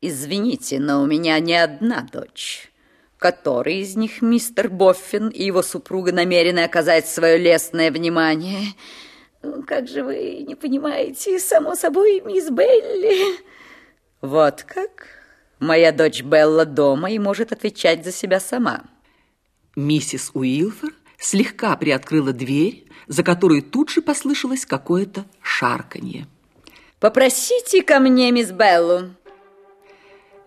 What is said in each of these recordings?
Извините, но у меня не одна дочь. Который из них мистер Боффин и его супруга намерены оказать свое лестное внимание? Как же вы не понимаете, само собой, мисс Белли. Вот как? Моя дочь Белла дома и может отвечать за себя сама. Миссис Уилфер слегка приоткрыла дверь, за которой тут же послышалось какое-то шарканье. «Попросите ко мне мисс Беллу»,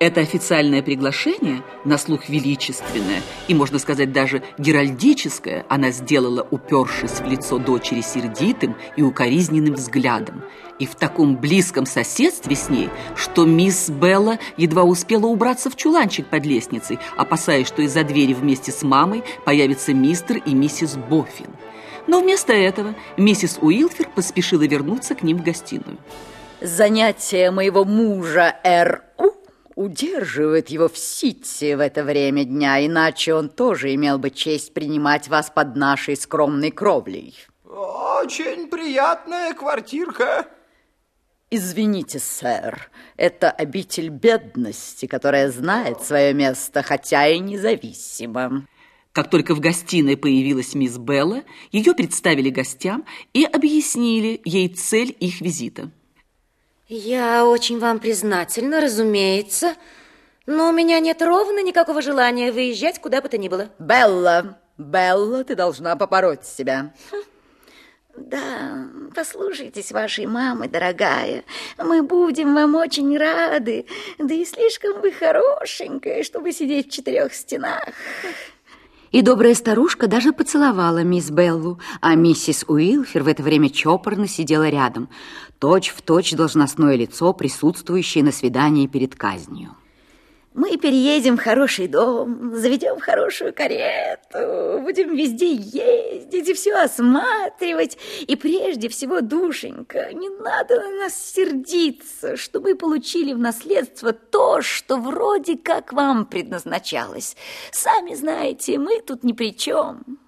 это официальное приглашение, на слух величественное и, можно сказать, даже геральдическое, она сделала, упершись в лицо дочери сердитым и укоризненным взглядом, и в таком близком соседстве с ней, что мисс Белла едва успела убраться в чуланчик под лестницей, опасаясь, что из-за двери вместе с мамой появятся мистер и миссис Боффин. Но вместо этого миссис Уилфер поспешила вернуться к ним в гостиную. Занятие моего мужа Р.У удерживает его в Сити в это время дня, иначе он тоже имел бы честь принимать вас под нашей скромной кровлей. Очень приятная квартирка. Извините, сэр, это обитель бедности, которая знает свое место, хотя и независимо. Как только в гостиной появилась мисс Белла, ее представили гостям и объяснили ей цель их визита. Я очень вам признательна, разумеется, но у меня нет ровно никакого желания выезжать куда бы то ни было. Белла, Белла, ты должна побороть себя. Да, послушайтесь вашей мамы, дорогая. Мы будем вам очень рады. Да и слишком вы хорошенькая, чтобы сидеть в четырех стенах. И добрая старушка даже поцеловала мисс Беллу, а миссис Уилфер в это время чопорно сидела рядом, точь в точь должностное лицо, присутствующее на свидании перед казнью. Мы переедем в хороший дом, заведем хорошую карету, будем везде ездить и все осматривать. И прежде всего, душенька, не надо на нас сердиться, что мы получили в наследство то, что вроде как вам предназначалось. Сами знаете, мы тут ни при чем.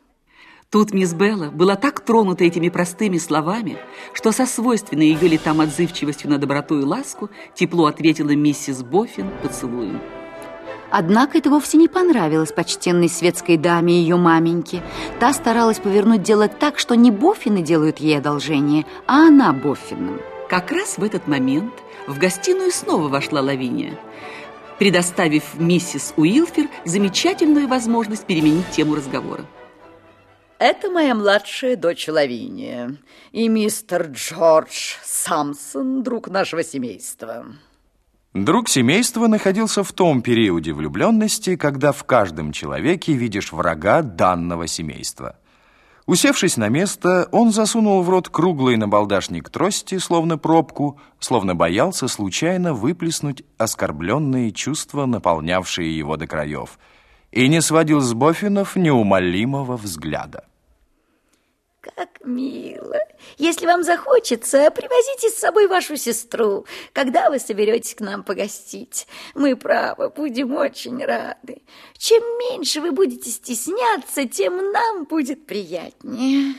Тут мисс Белла была так тронута этими простыми словами, что со свойственной ее летам отзывчивостью на доброту и ласку тепло ответила миссис Боффин поцелуем. Однако это вовсе не понравилось почтенной светской даме и ее маменьке. Та старалась повернуть дело так, что не Боффины делают ей одолжение, а она Боффинам. Как раз в этот момент в гостиную снова вошла Лавиния, предоставив миссис Уилфер замечательную возможность переменить тему разговора. Это моя младшая дочь Лавиния и мистер Джордж Самсон, друг нашего семейства. Друг семейства находился в том периоде влюбленности, когда в каждом человеке видишь врага данного семейства. Усевшись на место, он засунул в рот круглый набалдашник трости, словно пробку, словно боялся случайно выплеснуть оскорбленные чувства, наполнявшие его до краев, и не сводил с Бофинов неумолимого взгляда. Как мило. Если вам захочется, привозите с собой вашу сестру, когда вы соберетесь к нам погостить. Мы, право, будем очень рады. Чем меньше вы будете стесняться, тем нам будет приятнее.